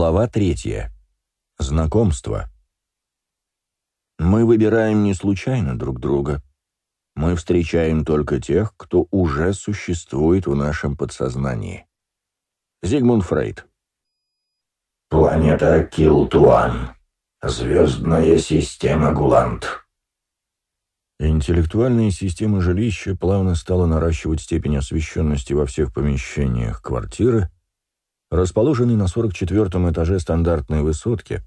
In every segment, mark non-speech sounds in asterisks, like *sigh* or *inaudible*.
Глава третья. Знакомство. Мы выбираем не случайно друг друга. Мы встречаем только тех, кто уже существует в нашем подсознании. Зигмунд Фрейд. Планета Килтуан. Звездная система Гулант. Интеллектуальная система жилища плавно стала наращивать степень освещенности во всех помещениях квартиры, расположенный на 44-м этаже стандартной высотки,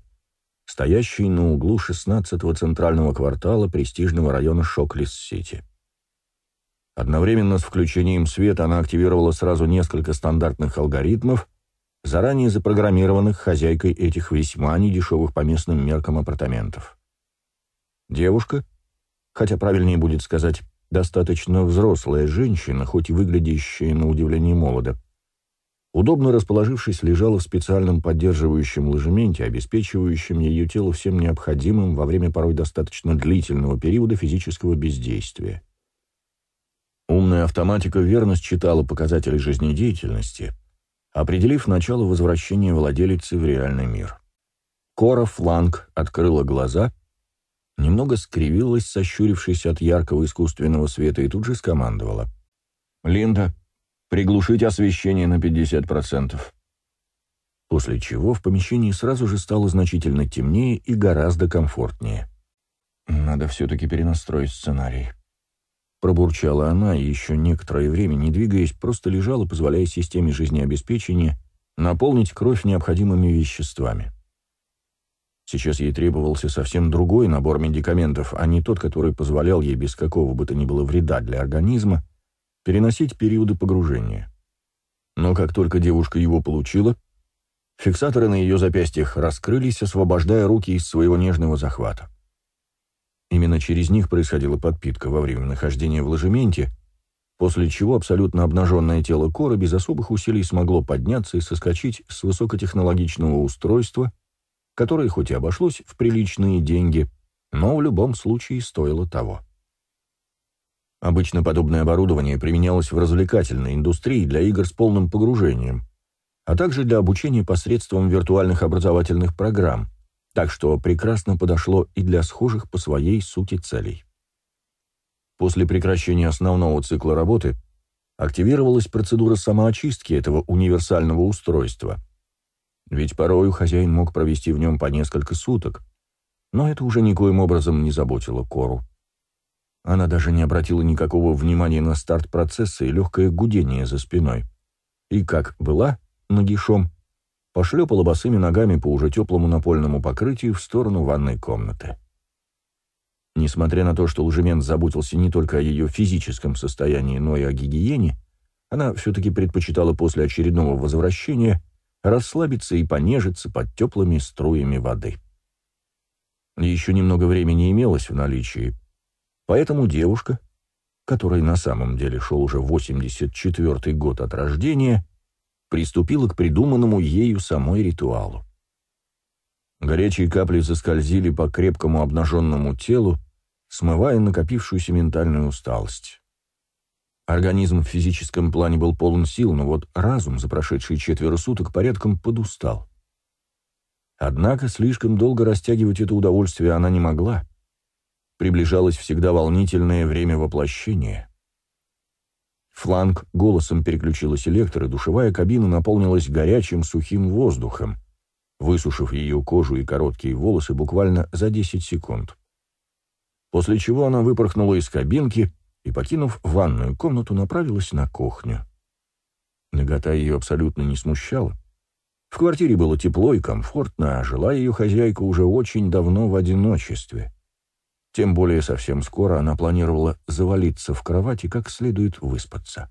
стоящий на углу 16-го центрального квартала престижного района Шоклис-Сити. Одновременно с включением света она активировала сразу несколько стандартных алгоритмов, заранее запрограммированных хозяйкой этих весьма недешевых по местным меркам апартаментов. Девушка, хотя правильнее будет сказать, достаточно взрослая женщина, хоть и выглядящая на удивление молодо, удобно расположившись, лежала в специальном поддерживающем ложементе, обеспечивающем ее тело всем необходимым во время порой достаточно длительного периода физического бездействия. Умная автоматика верно считала показатели жизнедеятельности, определив начало возвращения владелицы в реальный мир. Кора Фланг открыла глаза, немного скривилась, сощурившись от яркого искусственного света, и тут же скомандовала. «Линда, Приглушить освещение на 50%. После чего в помещении сразу же стало значительно темнее и гораздо комфортнее. Надо все-таки перенастроить сценарий. Пробурчала она и еще некоторое время, не двигаясь, просто лежала, позволяя системе жизнеобеспечения наполнить кровь необходимыми веществами. Сейчас ей требовался совсем другой набор медикаментов, а не тот, который позволял ей без какого бы то ни было вреда для организма переносить периоды погружения. Но как только девушка его получила, фиксаторы на ее запястьях раскрылись, освобождая руки из своего нежного захвата. Именно через них происходила подпитка во время нахождения в ложементе, после чего абсолютно обнаженное тело Кора без особых усилий смогло подняться и соскочить с высокотехнологичного устройства, которое хоть и обошлось в приличные деньги, но в любом случае стоило того. Обычно подобное оборудование применялось в развлекательной индустрии для игр с полным погружением, а также для обучения посредством виртуальных образовательных программ, так что прекрасно подошло и для схожих по своей сути целей. После прекращения основного цикла работы активировалась процедура самоочистки этого универсального устройства. Ведь порою хозяин мог провести в нем по несколько суток, но это уже никоим образом не заботило Кору. Она даже не обратила никакого внимания на старт процесса и легкое гудение за спиной. И, как была, нагишом, пошлепала босыми ногами по уже теплому напольному покрытию в сторону ванной комнаты. Несмотря на то, что Лжемент заботился не только о ее физическом состоянии, но и о гигиене, она все-таки предпочитала после очередного возвращения расслабиться и понежиться под теплыми струями воды. Еще немного времени имелось в наличии, Поэтому девушка, которой на самом деле шел уже 84-й год от рождения, приступила к придуманному ею самой ритуалу. Горячие капли заскользили по крепкому обнаженному телу, смывая накопившуюся ментальную усталость. Организм в физическом плане был полон сил, но вот разум за прошедшие четверо суток порядком подустал. Однако слишком долго растягивать это удовольствие она не могла приближалось всегда волнительное время воплощения. Фланг голосом переключила селектор, и душевая кабина наполнилась горячим сухим воздухом, высушив ее кожу и короткие волосы буквально за 10 секунд. После чего она выпорхнула из кабинки и, покинув ванную комнату, направилась на кухню. Нагота ее абсолютно не смущала. В квартире было тепло и комфортно, а жила ее хозяйка уже очень давно в одиночестве. Тем более совсем скоро она планировала завалиться в кровать и как следует выспаться.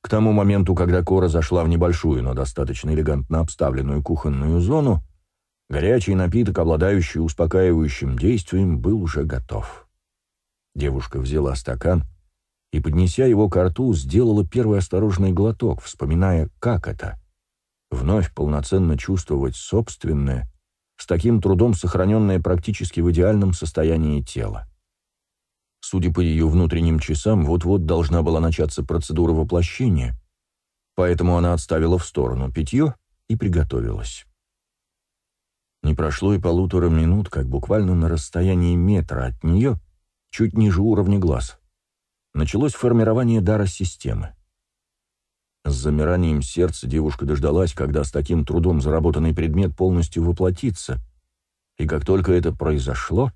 К тому моменту, когда Кора зашла в небольшую, но достаточно элегантно обставленную кухонную зону, горячий напиток, обладающий успокаивающим действием, был уже готов. Девушка взяла стакан и, поднеся его к рту, сделала первый осторожный глоток, вспоминая, как это — вновь полноценно чувствовать собственное, с таким трудом сохраненное практически в идеальном состоянии тело. Судя по ее внутренним часам, вот-вот должна была начаться процедура воплощения, поэтому она отставила в сторону питье и приготовилась. Не прошло и полутора минут, как буквально на расстоянии метра от нее, чуть ниже уровня глаз, началось формирование дара системы. С замиранием сердца девушка дождалась, когда с таким трудом заработанный предмет полностью воплотится, и как только это произошло,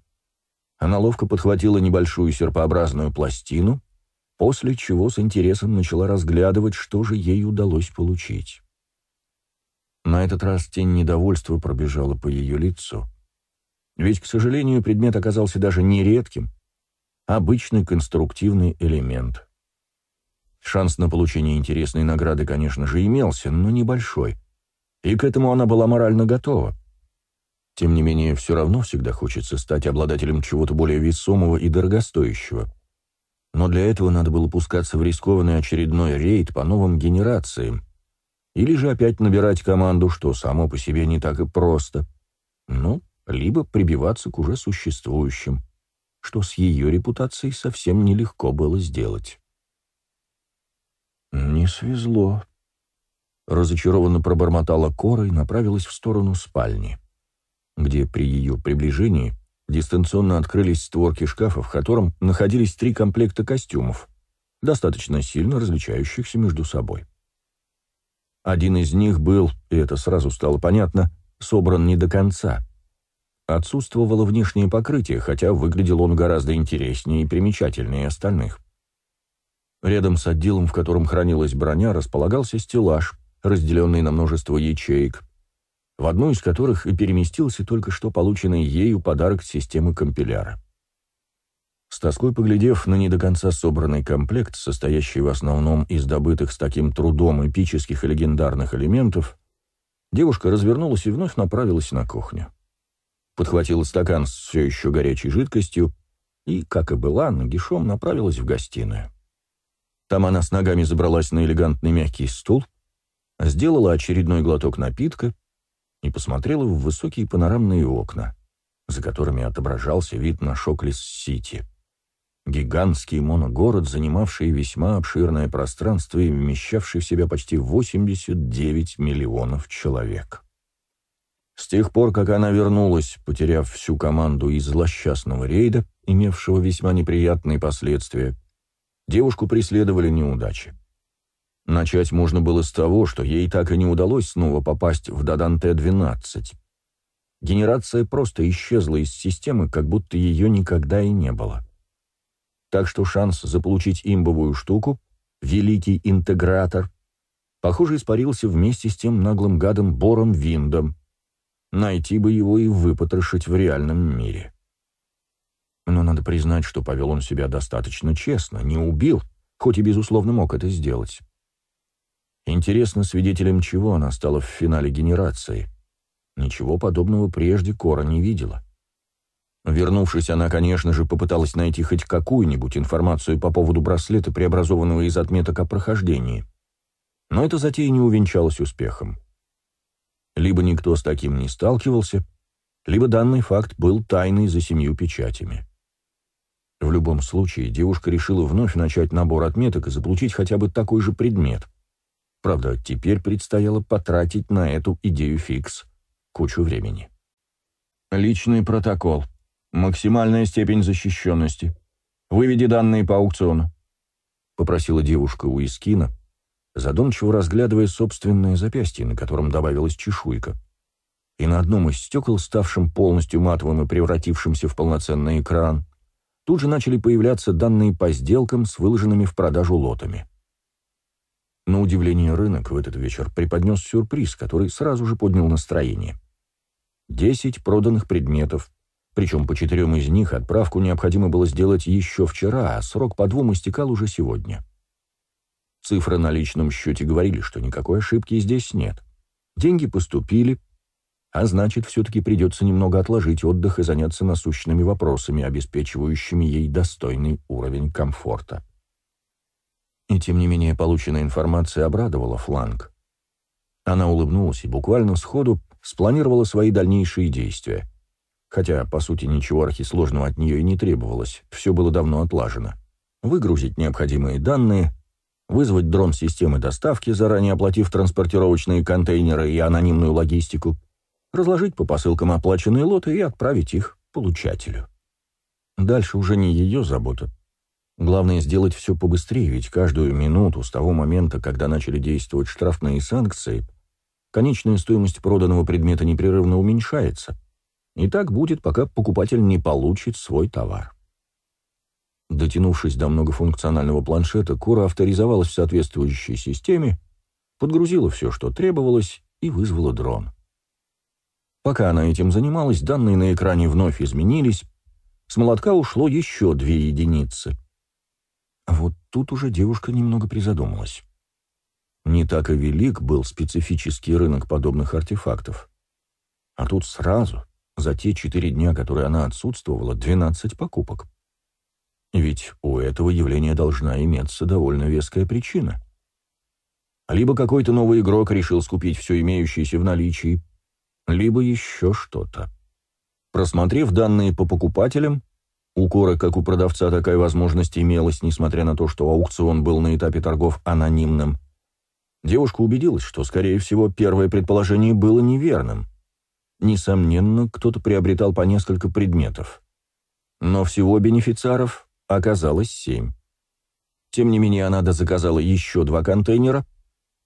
она ловко подхватила небольшую серпообразную пластину, после чего с интересом начала разглядывать, что же ей удалось получить. На этот раз тень недовольства пробежала по ее лицу. Ведь, к сожалению, предмет оказался даже не редким, а обычный конструктивный элемент. Шанс на получение интересной награды, конечно же, имелся, но небольшой, и к этому она была морально готова. Тем не менее, все равно всегда хочется стать обладателем чего-то более весомого и дорогостоящего. Но для этого надо было пускаться в рискованный очередной рейд по новым генерациям, или же опять набирать команду, что само по себе не так и просто. Ну, либо прибиваться к уже существующим, что с ее репутацией совсем нелегко было сделать. «Не свезло», — разочарованно пробормотала Кора и направилась в сторону спальни, где при ее приближении дистанционно открылись створки шкафа, в котором находились три комплекта костюмов, достаточно сильно различающихся между собой. Один из них был, и это сразу стало понятно, собран не до конца. Отсутствовало внешнее покрытие, хотя выглядел он гораздо интереснее и примечательнее остальных. Рядом с отделом, в котором хранилась броня, располагался стеллаж, разделенный на множество ячеек, в одну из которых и переместился только что полученный ею подарок системы компиляра. С тоской поглядев на не до конца собранный комплект, состоящий в основном из добытых с таким трудом эпических и легендарных элементов, девушка развернулась и вновь направилась на кухню. Подхватила стакан с все еще горячей жидкостью и, как и была, нагишом направилась в гостиную. Там она с ногами забралась на элегантный мягкий стул, сделала очередной глоток напитка и посмотрела в высокие панорамные окна, за которыми отображался вид на Шоклис-Сити. Гигантский моногород, занимавший весьма обширное пространство и вмещавший в себя почти 89 миллионов человек. С тех пор, как она вернулась, потеряв всю команду из злосчастного рейда, имевшего весьма неприятные последствия, девушку преследовали неудачи. Начать можно было с того, что ей так и не удалось снова попасть в Даданте-12. Генерация просто исчезла из системы, как будто ее никогда и не было так что шанс заполучить имбовую штуку, великий интегратор, похоже, испарился вместе с тем наглым гадом Бором Виндом. Найти бы его и выпотрошить в реальном мире. Но надо признать, что повел он себя достаточно честно, не убил, хоть и, безусловно, мог это сделать. Интересно, свидетелем чего она стала в финале генерации. Ничего подобного прежде Кора не видела. Вернувшись, она, конечно же, попыталась найти хоть какую-нибудь информацию по поводу браслета, преобразованного из отметок о прохождении. Но эта затея не увенчалась успехом. Либо никто с таким не сталкивался, либо данный факт был тайной за семью печатями. В любом случае, девушка решила вновь начать набор отметок и заполучить хотя бы такой же предмет. Правда, теперь предстояло потратить на эту идею фикс кучу времени. Личный протокол. «Максимальная степень защищенности. Выведи данные по аукциону», — попросила девушка у Искина, задумчиво разглядывая собственное запястье, на котором добавилась чешуйка. И на одном из стекол, ставшем полностью матовым и превратившимся в полноценный экран, тут же начали появляться данные по сделкам с выложенными в продажу лотами. На удивление рынок в этот вечер преподнес сюрприз, который сразу же поднял настроение. Десять проданных предметов, причем по четырем из них отправку необходимо было сделать еще вчера, а срок по двум истекал уже сегодня. Цифры на личном счете говорили, что никакой ошибки здесь нет. Деньги поступили, а значит, все-таки придется немного отложить отдых и заняться насущными вопросами, обеспечивающими ей достойный уровень комфорта. И тем не менее полученная информация обрадовала Фланг. Она улыбнулась и буквально сходу спланировала свои дальнейшие действия хотя, по сути, ничего архисложного от нее и не требовалось, все было давно отлажено. Выгрузить необходимые данные, вызвать дрон системы доставки, заранее оплатив транспортировочные контейнеры и анонимную логистику, разложить по посылкам оплаченные лоты и отправить их получателю. Дальше уже не ее забота. Главное сделать все побыстрее, ведь каждую минуту с того момента, когда начали действовать штрафные санкции, конечная стоимость проданного предмета непрерывно уменьшается. И так будет, пока покупатель не получит свой товар. Дотянувшись до многофункционального планшета, Кура авторизовалась в соответствующей системе, подгрузила все, что требовалось, и вызвала дрон. Пока она этим занималась, данные на экране вновь изменились, с молотка ушло еще две единицы. А вот тут уже девушка немного призадумалась. Не так и велик был специфический рынок подобных артефактов. А тут сразу, за те четыре дня, которые она отсутствовала, 12 покупок. Ведь у этого явления должна иметься довольно веская причина. Либо какой-то новый игрок решил скупить все имеющееся в наличии, либо еще что-то. Просмотрев данные по покупателям, у Коры, как у продавца, такая возможность имелась, несмотря на то, что аукцион был на этапе торгов анонимным. Девушка убедилась, что, скорее всего, первое предположение было неверным. Несомненно, кто-то приобретал по несколько предметов. Но всего бенефициаров оказалось семь. Тем не менее, она дозаказала еще два контейнера,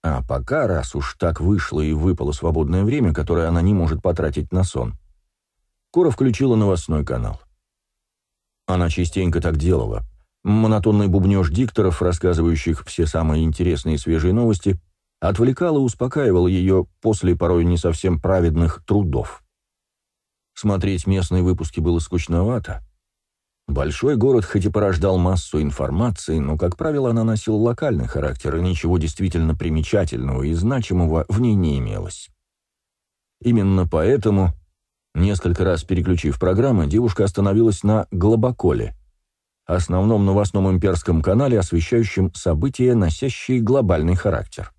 а пока, раз уж так вышло и выпало свободное время, которое она не может потратить на сон, Кора включила новостной канал. Она частенько так делала. Монотонный бубнеж дикторов, рассказывающих все самые интересные и свежие новости, отвлекал и успокаивал ее после порой не совсем праведных трудов. Смотреть местные выпуски было скучновато. Большой город хоть и порождал массу информации, но, как правило, она носила локальный характер, и ничего действительно примечательного и значимого в ней не имелось. Именно поэтому Несколько раз переключив программы, девушка остановилась на «Глобоколе», основном новостном имперском канале, освещающем события, носящие глобальный характер.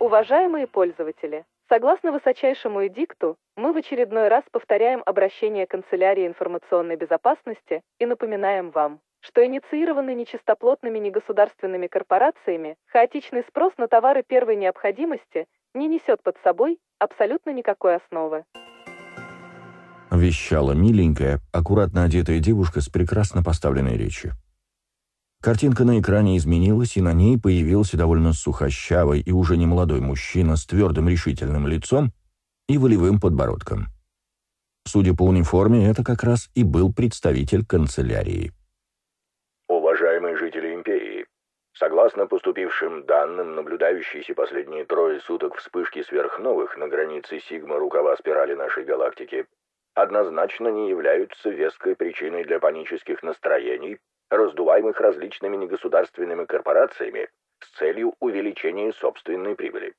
Уважаемые пользователи, согласно высочайшему эдикту, мы в очередной раз повторяем обращение канцелярии информационной безопасности и напоминаем вам, что инициированный нечистоплотными негосударственными корпорациями хаотичный спрос на товары первой необходимости не несет под собой абсолютно никакой основы. Вещала миленькая, аккуратно одетая девушка с прекрасно поставленной речью. Картинка на экране изменилась, и на ней появился довольно сухощавый и уже не молодой мужчина с твердым решительным лицом и волевым подбородком. Судя по униформе, это как раз и был представитель канцелярии. Уважаемые жители империи, Согласно поступившим данным, наблюдающиеся последние трое суток вспышки сверхновых на границе сигма-рукава спирали нашей галактики однозначно не являются веской причиной для панических настроений, раздуваемых различными негосударственными корпорациями с целью увеличения собственной прибыли.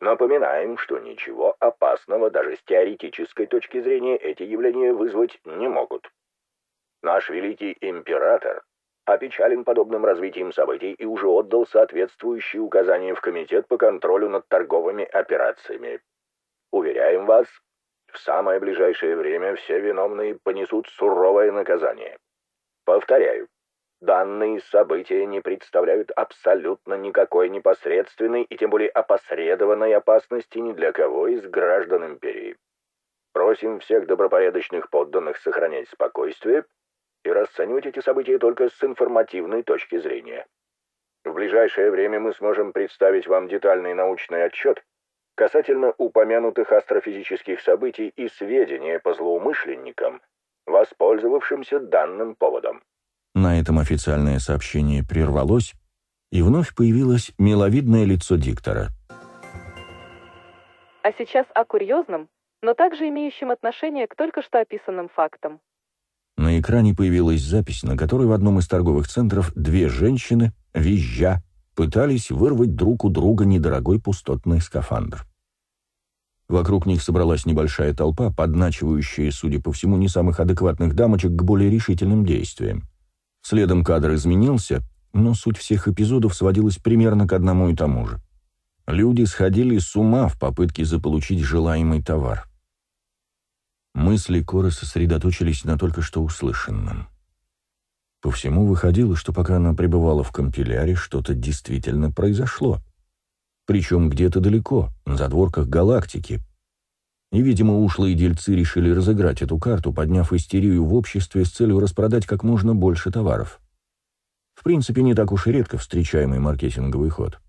Напоминаем, что ничего опасного даже с теоретической точки зрения эти явления вызвать не могут. Наш великий император опечален подобным развитием событий и уже отдал соответствующие указания в Комитет по контролю над торговыми операциями. Уверяем вас, в самое ближайшее время все виновные понесут суровое наказание. Повторяю, данные события не представляют абсолютно никакой непосредственной и тем более опосредованной опасности ни для кого из граждан империи. Просим всех добропорядочных подданных сохранять спокойствие и расценивать эти события только с информативной точки зрения. В ближайшее время мы сможем представить вам детальный научный отчет касательно упомянутых астрофизических событий и сведения по злоумышленникам, воспользовавшимся данным поводом. На этом официальное сообщение прервалось, и вновь появилось миловидное лицо диктора. А сейчас о курьезном, но также имеющем отношение к только что описанным фактам. На экране появилась запись, на которой в одном из торговых центров две женщины, визжа, пытались вырвать друг у друга недорогой пустотный скафандр. Вокруг них собралась небольшая толпа, подначивающая, судя по всему, не самых адекватных дамочек к более решительным действиям. Следом кадр изменился, но суть всех эпизодов сводилась примерно к одному и тому же. Люди сходили с ума в попытке заполучить желаемый товар. Мысли Коры сосредоточились на только что услышанном. По всему выходило, что пока она пребывала в компиляре, что-то действительно произошло. Причем где-то далеко, на задворках галактики. И, видимо, ушлые дельцы решили разыграть эту карту, подняв истерию в обществе с целью распродать как можно больше товаров. В принципе, не так уж и редко встречаемый маркетинговый ход.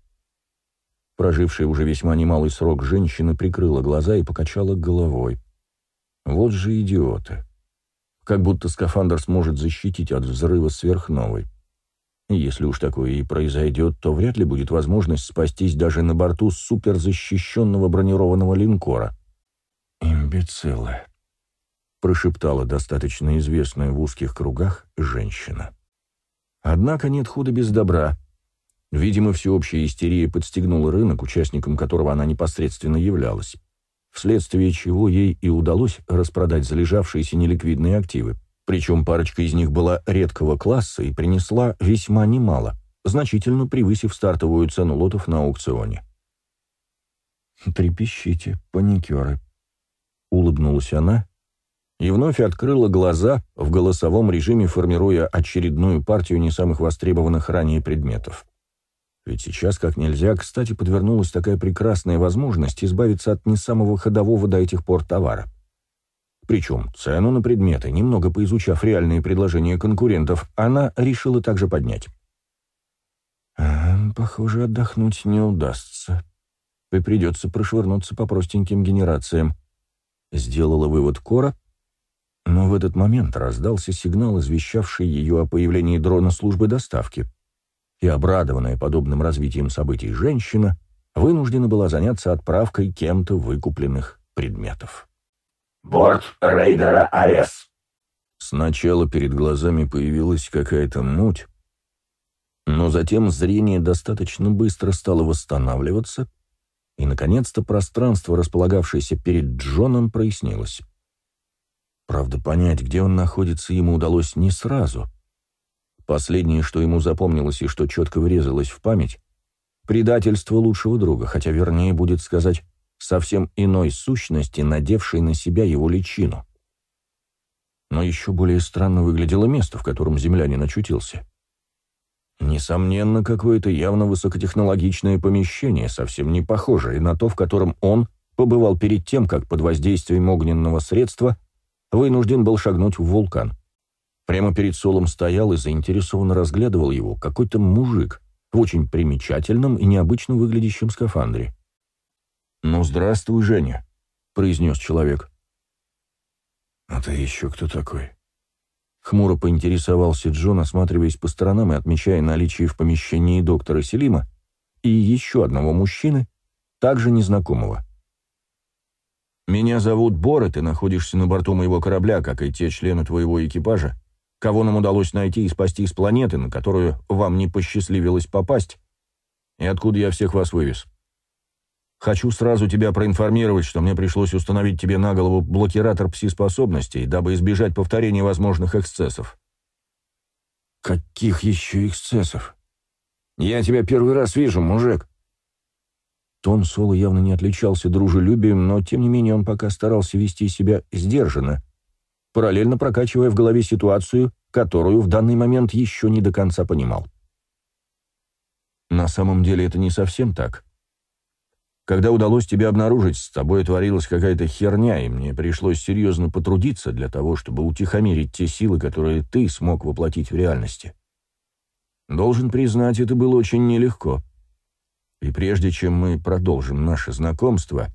Прожившая уже весьма немалый срок женщина прикрыла глаза и покачала головой. Вот же идиоты. Как будто скафандр сможет защитить от взрыва сверхновой. Если уж такое и произойдет, то вряд ли будет возможность спастись даже на борту суперзащищенного бронированного линкора. «Имбецилы», — прошептала достаточно известная в узких кругах женщина. Однако нет худа без добра. Видимо, всеобщая истерия подстегнула рынок, участником которого она непосредственно являлась, вследствие чего ей и удалось распродать залежавшиеся неликвидные активы. Причем парочка из них была редкого класса и принесла весьма немало, значительно превысив стартовую цену лотов на аукционе. «Трепещите, паникеры», — улыбнулась она и вновь открыла глаза в голосовом режиме, формируя очередную партию не самых востребованных ранее предметов. Ведь сейчас как нельзя, кстати, подвернулась такая прекрасная возможность избавиться от не самого ходового до этих пор товара. Причем цену на предметы, немного поизучав реальные предложения конкурентов, она решила также поднять. «Похоже, отдохнуть не удастся. И придется прошвырнуться по простеньким генерациям», — сделала вывод Кора, но в этот момент раздался сигнал, извещавший ее о появлении дрона службы доставки, и обрадованная подобным развитием событий женщина вынуждена была заняться отправкой кем-то выкупленных предметов. Борт рейдера Арес. Сначала перед глазами появилась какая-то муть, но затем зрение достаточно быстро стало восстанавливаться, и, наконец-то, пространство, располагавшееся перед Джоном, прояснилось. Правда, понять, где он находится, ему удалось не сразу. Последнее, что ему запомнилось и что четко врезалось в память — предательство лучшего друга, хотя вернее будет сказать совсем иной сущности, надевшей на себя его личину. Но еще более странно выглядело место, в котором землянин очутился. Несомненно, какое-то явно высокотехнологичное помещение, совсем не похожее на то, в котором он побывал перед тем, как под воздействием огненного средства вынужден был шагнуть в вулкан. Прямо перед Солом стоял и заинтересованно разглядывал его какой-то мужик в очень примечательном и необычно выглядящем скафандре. «Ну, здравствуй, Женя», — произнес человек. «А ты еще кто такой?» Хмуро поинтересовался Джон, осматриваясь по сторонам и отмечая наличие в помещении доктора Селима и еще одного мужчины, также незнакомого. «Меня зовут Бор, и ты находишься на борту моего корабля, как и те члены твоего экипажа, кого нам удалось найти и спасти с планеты, на которую вам не посчастливилось попасть, и откуда я всех вас вывез. Хочу сразу тебя проинформировать, что мне пришлось установить тебе на голову блокиратор пси-способностей, дабы избежать повторения возможных эксцессов». «Каких еще эксцессов? Я тебя первый раз вижу, мужик». Тон Соло явно не отличался дружелюбием, но, тем не менее, он пока старался вести себя сдержанно, параллельно прокачивая в голове ситуацию, которую в данный момент еще не до конца понимал. На самом деле это не совсем так. Когда удалось тебя обнаружить, с тобой творилась какая-то херня, и мне пришлось серьезно потрудиться для того, чтобы утихомирить те силы, которые ты смог воплотить в реальности. Должен признать, это было очень нелегко. И прежде чем мы продолжим наше знакомство,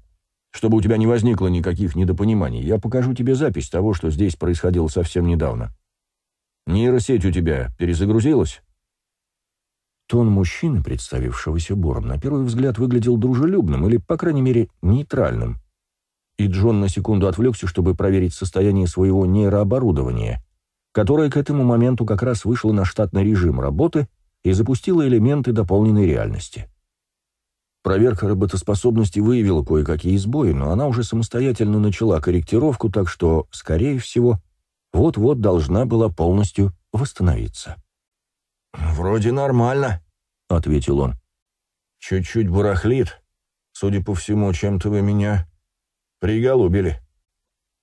чтобы у тебя не возникло никаких недопониманий, я покажу тебе запись того, что здесь происходило совсем недавно. Нейросеть у тебя перезагрузилась? Тон мужчины, представившегося Бором, на первый взгляд выглядел дружелюбным или, по крайней мере, нейтральным. И Джон на секунду отвлекся, чтобы проверить состояние своего нейрооборудования, которое к этому моменту как раз вышло на штатный режим работы и запустило элементы дополненной реальности. Проверка работоспособности выявила кое-какие сбои, но она уже самостоятельно начала корректировку, так что, скорее всего, вот-вот должна была полностью восстановиться. «Вроде нормально», — ответил он. «Чуть-чуть барахлит. Судя по всему, чем-то вы меня приголубили».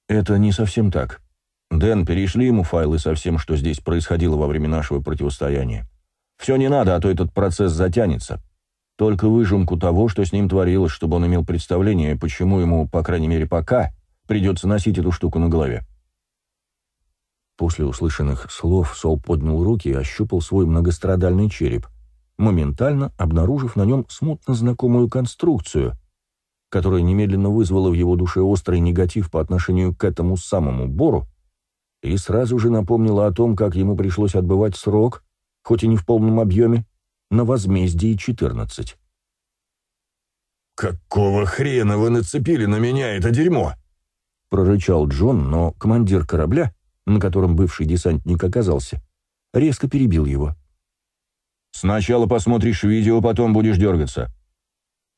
«Это не совсем так. Дэн, перешли ему файлы со всем, что здесь происходило во время нашего противостояния. Все не надо, а то этот процесс затянется. Только выжимку того, что с ним творилось, чтобы он имел представление, почему ему, по крайней мере пока, придется носить эту штуку на голове. После услышанных слов Сол поднял руки и ощупал свой многострадальный череп, моментально обнаружив на нем смутно знакомую конструкцию, которая немедленно вызвала в его душе острый негатив по отношению к этому самому Бору и сразу же напомнила о том, как ему пришлось отбывать срок, хоть и не в полном объеме, на возмездии 14. «Какого хрена вы нацепили на меня это дерьмо?» — прорычал Джон, но командир корабля, на котором бывший десантник оказался, резко перебил его. «Сначала посмотришь видео, потом будешь дергаться.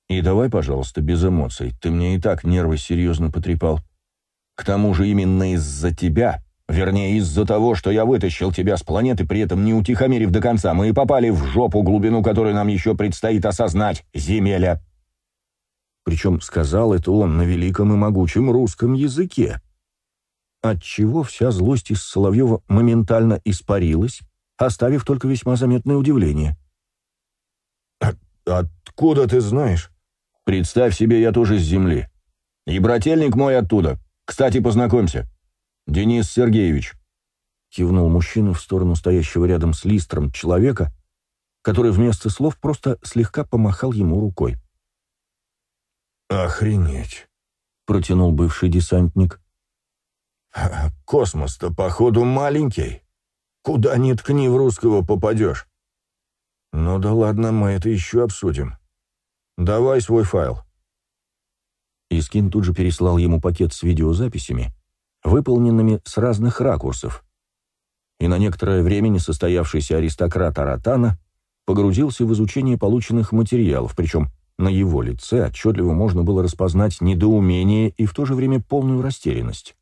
И давай, пожалуйста, без эмоций, ты мне и так нервы серьезно потрепал. К тому же именно из-за тебя Вернее, из-за того, что я вытащил тебя с планеты, при этом не утихомирив до конца, мы и попали в жопу, глубину которой нам еще предстоит осознать, земеля. Причем сказал это он на великом и могучем русском языке. Отчего вся злость из Соловьева моментально испарилась, оставив только весьма заметное удивление. «Откуда ты знаешь?» «Представь себе, я тоже с Земли. И брательник мой оттуда. Кстати, познакомься». «Денис Сергеевич», — кивнул мужчина в сторону стоящего рядом с Листром человека, который вместо слов просто слегка помахал ему рукой. «Охренеть!» — протянул бывший десантник. «Космос-то, походу, маленький. Куда ни ткни в русского попадешь. Ну да ладно, мы это еще обсудим. Давай свой файл». Искин тут же переслал ему пакет с видеозаписями, выполненными с разных ракурсов. И на некоторое время несостоявшийся аристократ Аратана погрузился в изучение полученных материалов, причем на его лице отчетливо можно было распознать недоумение и в то же время полную растерянность.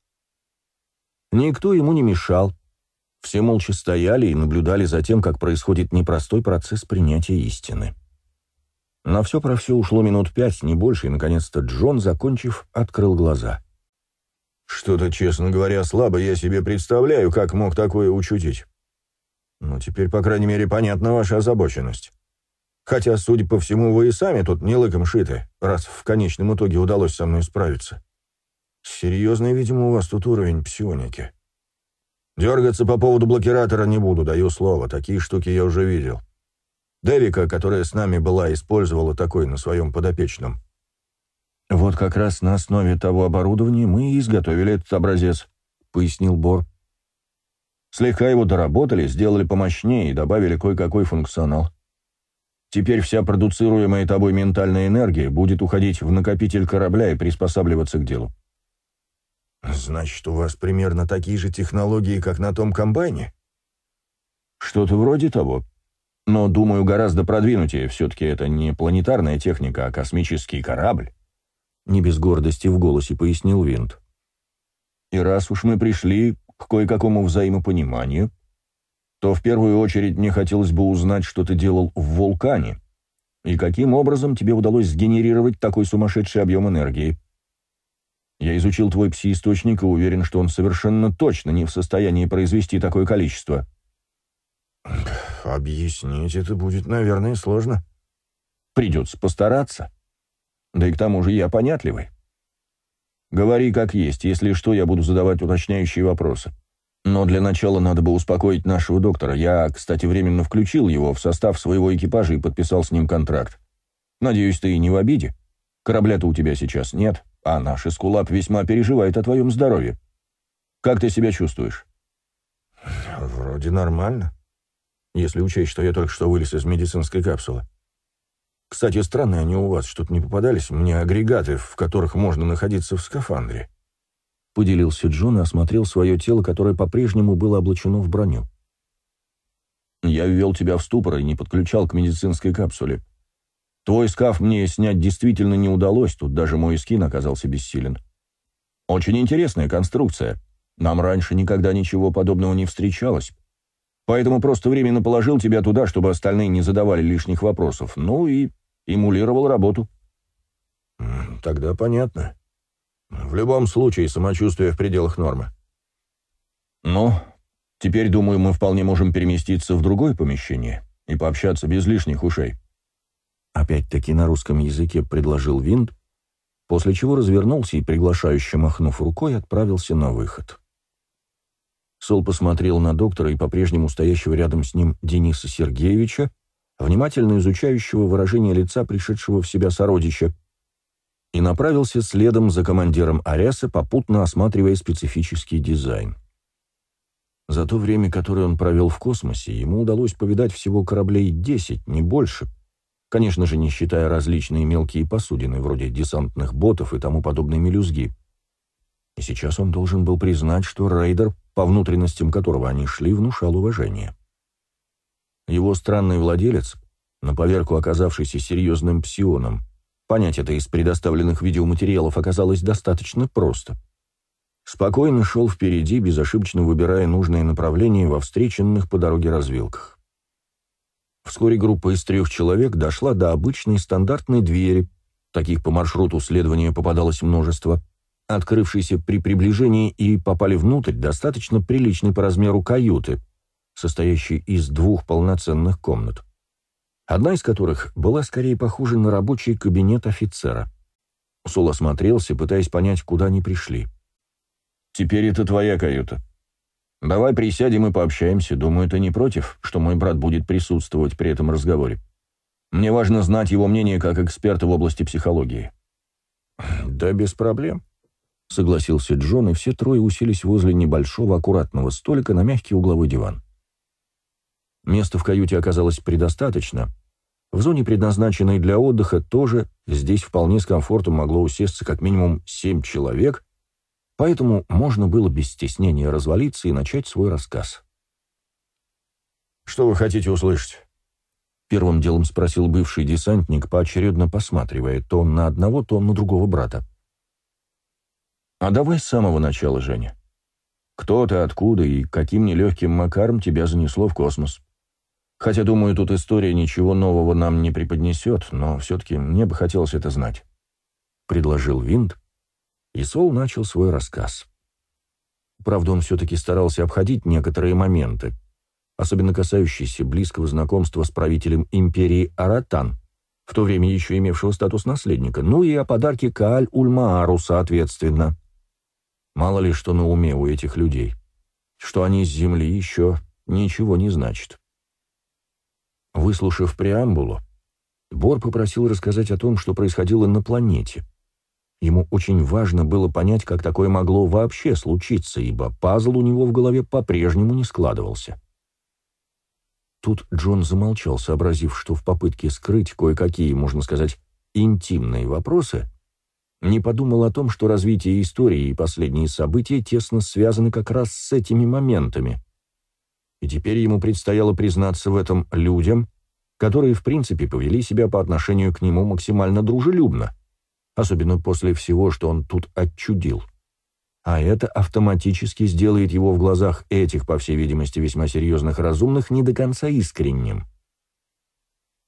Никто ему не мешал. Все молча стояли и наблюдали за тем, как происходит непростой процесс принятия истины. На все про все ушло минут пять, не больше, и, наконец-то, Джон, закончив, открыл глаза. Что-то, честно говоря, слабо я себе представляю, как мог такое учудить. Но теперь, по крайней мере, понятна ваша озабоченность. Хотя, судя по всему, вы и сами тут не лыком шиты, раз в конечном итоге удалось со мной справиться. Серьезный, видимо, у вас тут уровень псионики. Дергаться по поводу блокиратора не буду, даю слово, такие штуки я уже видел. Девика, которая с нами была, использовала такой на своем подопечном. «Вот как раз на основе того оборудования мы и изготовили этот образец», — пояснил Бор. «Слегка его доработали, сделали помощнее и добавили кое-какой функционал. Теперь вся продуцируемая тобой ментальная энергия будет уходить в накопитель корабля и приспосабливаться к делу». «Значит, у вас примерно такие же технологии, как на том комбайне?» «Что-то вроде того. Но, думаю, гораздо продвинутее. Все-таки это не планетарная техника, а космический корабль». Не без гордости в голосе пояснил Винт. И раз уж мы пришли к кое-какому взаимопониманию, то в первую очередь мне хотелось бы узнать, что ты делал в вулкане, и каким образом тебе удалось сгенерировать такой сумасшедший объем энергии. Я изучил твой пси-источник и уверен, что он совершенно точно не в состоянии произвести такое количество. Объяснить это будет, наверное, сложно. Придется постараться. Да и к тому же я понятливый. Говори как есть, если что, я буду задавать уточняющие вопросы. Но для начала надо бы успокоить нашего доктора. Я, кстати, временно включил его в состав своего экипажа и подписал с ним контракт. Надеюсь, ты не в обиде. Корабля-то у тебя сейчас нет, а наш эскулап весьма переживает о твоем здоровье. Как ты себя чувствуешь? Вроде нормально. Если учесть, что я только что вылез из медицинской капсулы. Кстати, странные они у вас, что-то не попадались мне агрегаты, в которых можно находиться в скафандре. Поделился Джон и осмотрел свое тело, которое по-прежнему было облачено в броню. Я ввел тебя в ступор и не подключал к медицинской капсуле. Твой скаф мне снять действительно не удалось, тут даже мой скин оказался бессилен. Очень интересная конструкция. Нам раньше никогда ничего подобного не встречалось. Поэтому просто временно положил тебя туда, чтобы остальные не задавали лишних вопросов. Ну и эмулировал работу. Тогда понятно. В любом случае, самочувствие в пределах нормы. Ну, теперь, думаю, мы вполне можем переместиться в другое помещение и пообщаться без лишних ушей. Опять-таки на русском языке предложил Винт, после чего развернулся и, приглашающе махнув рукой, отправился на выход. Сол посмотрел на доктора и по-прежнему стоящего рядом с ним Дениса Сергеевича, внимательно изучающего выражение лица пришедшего в себя сородича, и направился следом за командиром Ареса, попутно осматривая специфический дизайн. За то время, которое он провел в космосе, ему удалось повидать всего кораблей 10, не больше, конечно же, не считая различные мелкие посудины, вроде десантных ботов и тому подобной мелюзги. И сейчас он должен был признать, что рейдер, по внутренностям которого они шли, внушал уважение. Его странный владелец, на поверку оказавшийся серьезным псионом, Понять это из предоставленных видеоматериалов оказалось достаточно просто. Спокойно шел впереди, безошибочно выбирая нужное направление во встреченных по дороге развилках. Вскоре группа из трех человек дошла до обычной стандартной двери, таких по маршруту следования попадалось множество, открывшейся при приближении и попали внутрь достаточно приличной по размеру каюты, состоящей из двух полноценных комнат одна из которых была скорее похожа на рабочий кабинет офицера. Сол осмотрелся, пытаясь понять, куда они пришли. «Теперь это твоя каюта. Давай присядем и пообщаемся. Думаю, ты не против, что мой брат будет присутствовать при этом разговоре. Мне важно знать его мнение как эксперта в области психологии». «Да без проблем», — согласился Джон, и все трое уселись возле небольшого аккуратного столика на мягкий угловой диван. Места в каюте оказалось предостаточно. В зоне, предназначенной для отдыха, тоже здесь вполне с комфортом могло усесться как минимум семь человек, поэтому можно было без стеснения развалиться и начать свой рассказ. «Что вы хотите услышать?» Первым делом спросил бывший десантник, поочередно посматривая то на одного, то на другого брата. «А давай с самого начала, Женя. Кто ты, откуда и каким нелегким макаром тебя занесло в космос?» Хотя, думаю, тут история ничего нового нам не преподнесет, но все-таки мне бы хотелось это знать. Предложил Винт, и Сол начал свой рассказ. Правда, он все-таки старался обходить некоторые моменты, особенно касающиеся близкого знакомства с правителем империи Аратан, в то время еще имевшего статус наследника, ну и о подарке Кааль-Ульмаару, соответственно. Мало ли что на уме у этих людей. Что они с Земли еще ничего не значит. Выслушав преамбулу, Бор попросил рассказать о том, что происходило на планете. Ему очень важно было понять, как такое могло вообще случиться, ибо пазл у него в голове по-прежнему не складывался. Тут Джон замолчал, сообразив, что в попытке скрыть кое-какие, можно сказать, интимные вопросы, не подумал о том, что развитие истории и последние события тесно связаны как раз с этими моментами и теперь ему предстояло признаться в этом людям, которые в принципе повели себя по отношению к нему максимально дружелюбно, особенно после всего, что он тут отчудил. А это автоматически сделает его в глазах этих, по всей видимости, весьма серьезных разумных не до конца искренним.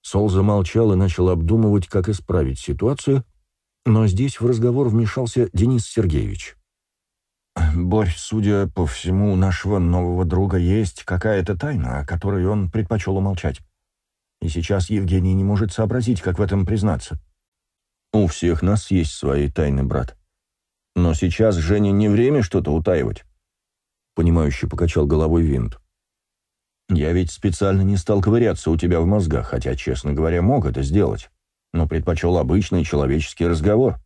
Сол замолчал и начал обдумывать, как исправить ситуацию, но здесь в разговор вмешался Денис Сергеевич. Борь, судя по всему, у нашего нового друга есть какая-то тайна, о которой он предпочел умолчать. И сейчас Евгений не может сообразить, как в этом признаться. У всех нас есть свои тайны, брат. Но сейчас Жене не время что-то утаивать. Понимающе покачал головой Винт. Я ведь специально не стал ковыряться у тебя в мозгах, хотя, честно говоря, мог это сделать, но предпочел обычный человеческий разговор.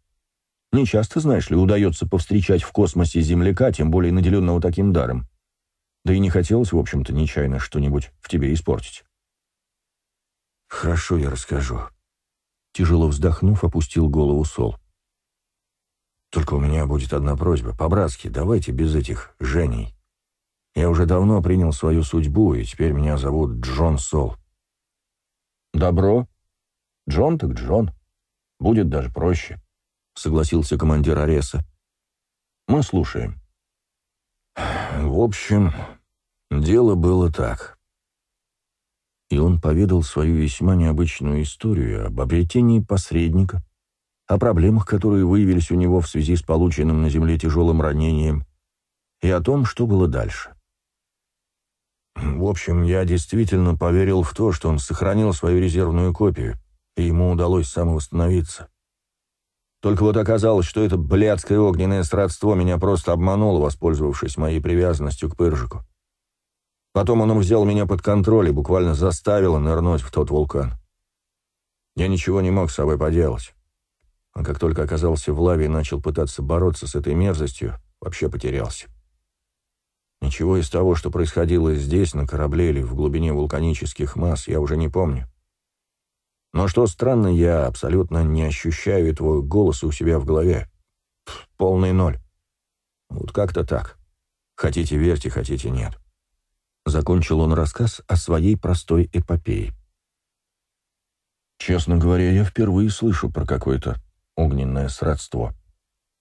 Не часто, знаешь ли, удается повстречать в космосе земляка, тем более наделенного таким даром. Да и не хотелось, в общем-то, нечаянно что-нибудь в тебе испортить. «Хорошо, я расскажу». Тяжело вздохнув, опустил голову Сол. «Только у меня будет одна просьба. По-братски, давайте без этих Женей. Я уже давно принял свою судьбу, и теперь меня зовут Джон Сол». «Добро. Джон так Джон. Будет даже проще». — согласился командир Ареса. «Мы слушаем». «В общем, дело было так». И он поведал свою весьма необычную историю об обретении посредника, о проблемах, которые выявились у него в связи с полученным на земле тяжелым ранением, и о том, что было дальше. В общем, я действительно поверил в то, что он сохранил свою резервную копию, и ему удалось самовосстановиться. Только вот оказалось, что это блядское огненное сродство меня просто обмануло, воспользовавшись моей привязанностью к Пыржику. Потом он взял меня под контроль и буквально заставил нырнуть в тот вулкан. Я ничего не мог с собой поделать. А как только оказался в лаве и начал пытаться бороться с этой мерзостью, вообще потерялся. Ничего из того, что происходило здесь, на корабле или в глубине вулканических масс, я уже не помню. Но что странно, я абсолютно не ощущаю этого голоса у себя в голове. полный ноль. Вот как-то так. Хотите верьте, хотите нет. Закончил он рассказ о своей простой эпопее. Честно говоря, я впервые слышу про какое-то огненное сродство.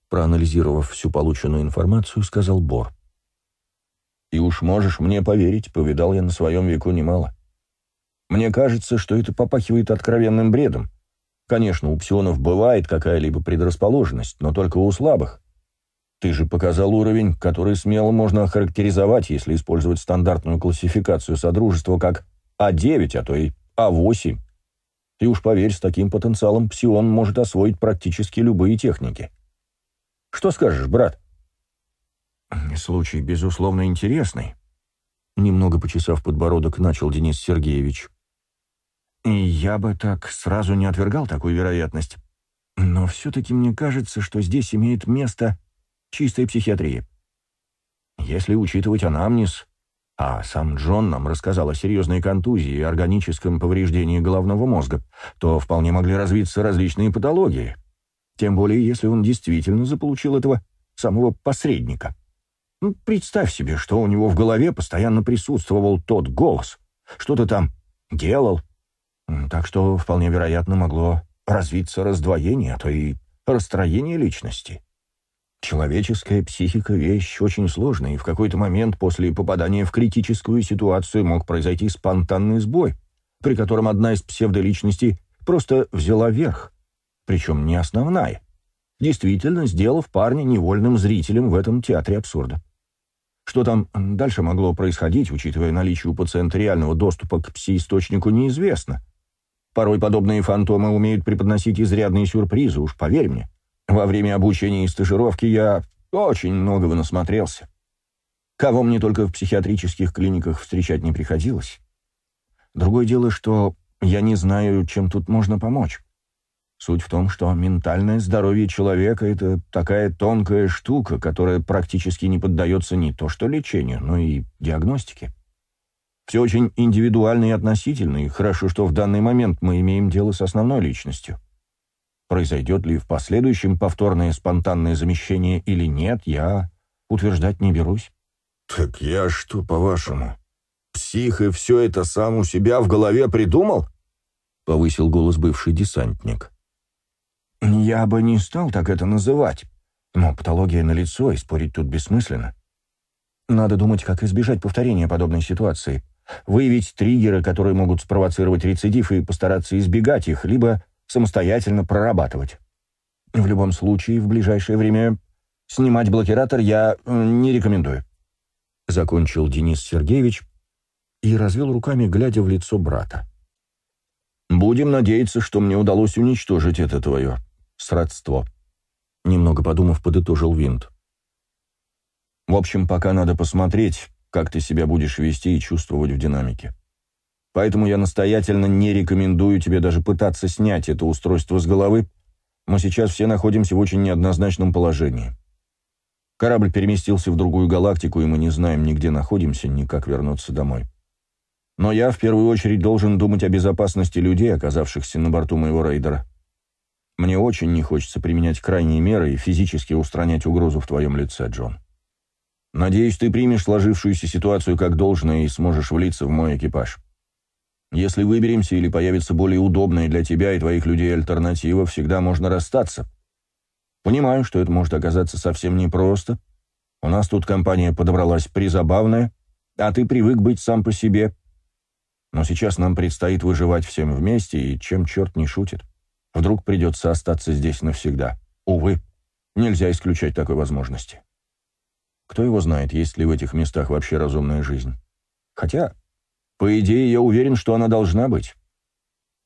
Проанализировав всю полученную информацию, сказал Бор. И уж можешь мне поверить, повидал я на своем веку немало. Мне кажется, что это попахивает откровенным бредом. Конечно, у псионов бывает какая-либо предрасположенность, но только у слабых. Ты же показал уровень, который смело можно охарактеризовать, если использовать стандартную классификацию Содружества как А9, а то и А8. И уж поверь, с таким потенциалом псион может освоить практически любые техники. Что скажешь, брат? Случай, безусловно, интересный. Немного почесав подбородок, начал Денис Сергеевич. Я бы так сразу не отвергал такую вероятность. Но все-таки мне кажется, что здесь имеет место чистая психиатрия. Если учитывать анамнез, а сам Джон нам рассказал о серьезной контузии и органическом повреждении головного мозга, то вполне могли развиться различные патологии. Тем более, если он действительно заполучил этого самого посредника. Ну, представь себе, что у него в голове постоянно присутствовал тот голос. Что-то там делал, так что вполне вероятно могло развиться раздвоение, а то и расстроение личности. Человеческая психика — вещь очень сложная, и в какой-то момент после попадания в критическую ситуацию мог произойти спонтанный сбой, при котором одна из псевдоличностей просто взяла верх, причем не основная, действительно сделав парня невольным зрителем в этом театре абсурда. Что там дальше могло происходить, учитывая наличие у пациента реального доступа к пси-источнику, неизвестно — Порой подобные фантомы умеют преподносить изрядные сюрпризы, уж поверь мне. Во время обучения и стажировки я очень многого насмотрелся. Кого мне только в психиатрических клиниках встречать не приходилось. Другое дело, что я не знаю, чем тут можно помочь. Суть в том, что ментальное здоровье человека — это такая тонкая штука, которая практически не поддается не то что лечению, но и диагностике. Все очень индивидуально и относительно, и хорошо, что в данный момент мы имеем дело с основной личностью. Произойдет ли в последующем повторное спонтанное замещение или нет, я утверждать не берусь. «Так я что, по-вашему, псих и все это сам у себя в голове придумал?» — повысил голос бывший десантник. «Я бы не стал так это называть, но патология налицо, и спорить тут бессмысленно. Надо думать, как избежать повторения подобной ситуации выявить триггеры, которые могут спровоцировать рецидив, и постараться избегать их, либо самостоятельно прорабатывать. В любом случае, в ближайшее время снимать блокиратор я э, не рекомендую. Закончил Денис Сергеевич и развел руками, глядя в лицо брата. «Будем надеяться, что мне удалось уничтожить это твое сродство», немного подумав, подытожил Винт. «В общем, пока надо посмотреть, как ты себя будешь вести и чувствовать в динамике. Поэтому я настоятельно не рекомендую тебе даже пытаться снять это устройство с головы. Мы сейчас все находимся в очень неоднозначном положении. Корабль переместился в другую галактику, и мы не знаем ни где находимся, ни как вернуться домой. Но я в первую очередь должен думать о безопасности людей, оказавшихся на борту моего рейдера. Мне очень не хочется применять крайние меры и физически устранять угрозу в твоем лице, Джон. Надеюсь, ты примешь сложившуюся ситуацию как должное и сможешь влиться в мой экипаж. Если выберемся или появится более удобная для тебя и твоих людей альтернатива, всегда можно расстаться. Понимаю, что это может оказаться совсем непросто. У нас тут компания подобралась призабавная, а ты привык быть сам по себе. Но сейчас нам предстоит выживать всем вместе, и чем черт не шутит. Вдруг придется остаться здесь навсегда. Увы, нельзя исключать такой возможности. Кто его знает, есть ли в этих местах вообще разумная жизнь. Хотя, по идее, я уверен, что она должна быть.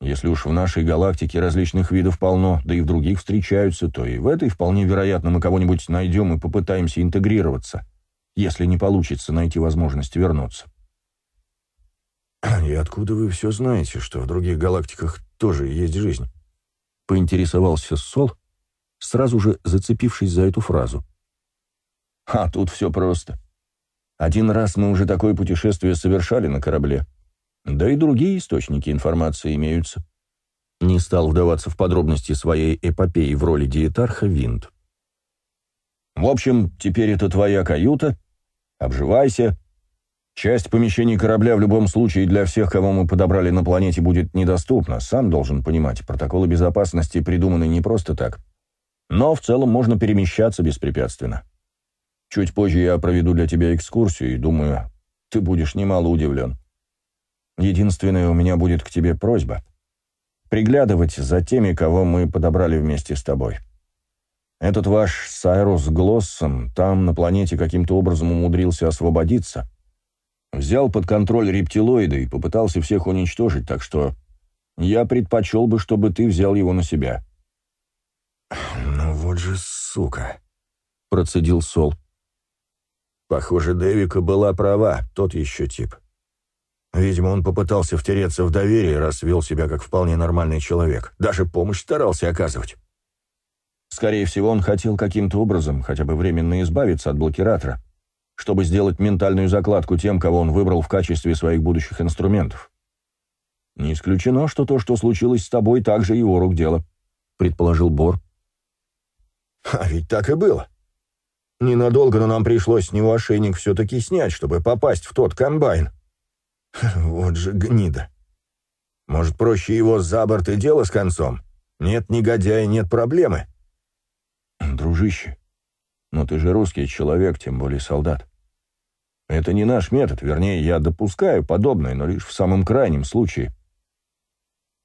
Если уж в нашей галактике различных видов полно, да и в других встречаются, то и в этой вполне вероятно мы кого-нибудь найдем и попытаемся интегрироваться, если не получится найти возможность вернуться. «И откуда вы все знаете, что в других галактиках тоже есть жизнь?» — поинтересовался Сол, сразу же зацепившись за эту фразу. «А тут все просто. Один раз мы уже такое путешествие совершали на корабле. Да и другие источники информации имеются». Не стал вдаваться в подробности своей эпопеи в роли диетарха Винт. «В общем, теперь это твоя каюта. Обживайся, Часть помещений корабля в любом случае для всех, кого мы подобрали на планете, будет недоступна. Сам должен понимать, протоколы безопасности придуманы не просто так. Но в целом можно перемещаться беспрепятственно. Чуть позже я проведу для тебя экскурсию, и думаю, ты будешь немало удивлен. Единственная у меня будет к тебе просьба — приглядывать за теми, кого мы подобрали вместе с тобой. Этот ваш Сайрус Глоссом там, на планете, каким-то образом умудрился освободиться — Взял под контроль рептилоида и попытался всех уничтожить, так что я предпочел бы, чтобы ты взял его на себя». «Ну вот же сука», — процедил Сол. «Похоже, Дэвика была права, тот еще тип. Видимо, он попытался втереться в доверие, раз вел себя как вполне нормальный человек. Даже помощь старался оказывать». Скорее всего, он хотел каким-то образом хотя бы временно избавиться от блокиратора чтобы сделать ментальную закладку тем, кого он выбрал в качестве своих будущих инструментов. Не исключено, что то, что случилось с тобой, также его рук дело, предположил Бор. А ведь так и было. Ненадолго, но нам пришлось с него ошейник все-таки снять, чтобы попасть в тот комбайн. *laughs* Вот же гнида. Может, проще его за борт и дело с концом? Нет негодяя, нет проблемы. Дружище, но ты же русский человек, тем более солдат. Это не наш метод, вернее, я допускаю подобное, но лишь в самом крайнем случае.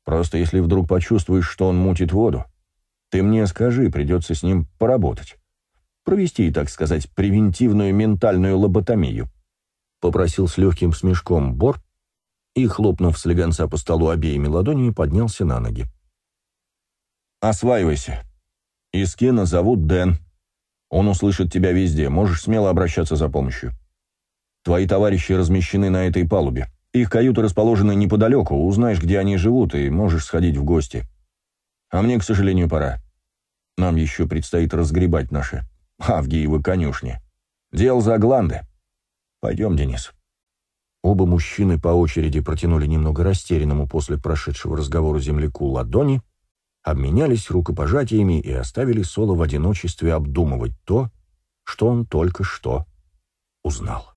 Просто если вдруг почувствуешь, что он мутит воду, ты мне скажи, придется с ним поработать. Провести, так сказать, превентивную ментальную лоботомию. Попросил с легким смешком Бор и, хлопнув слегонца по столу обеими ладонями, поднялся на ноги. «Осваивайся. Искина зовут Дэн. Он услышит тебя везде, можешь смело обращаться за помощью. Твои товарищи размещены на этой палубе. Их каюты расположены неподалеку, узнаешь, где они живут, и можешь сходить в гости. А мне, к сожалению, пора. Нам еще предстоит разгребать наши *laughs* Авгиевы конюшни. Дел за гланды. Пойдем, Денис». Оба мужчины по очереди протянули немного растерянному после прошедшего разговора земляку ладони, обменялись рукопожатиями и оставили Соло в одиночестве обдумывать то, что он только что узнал.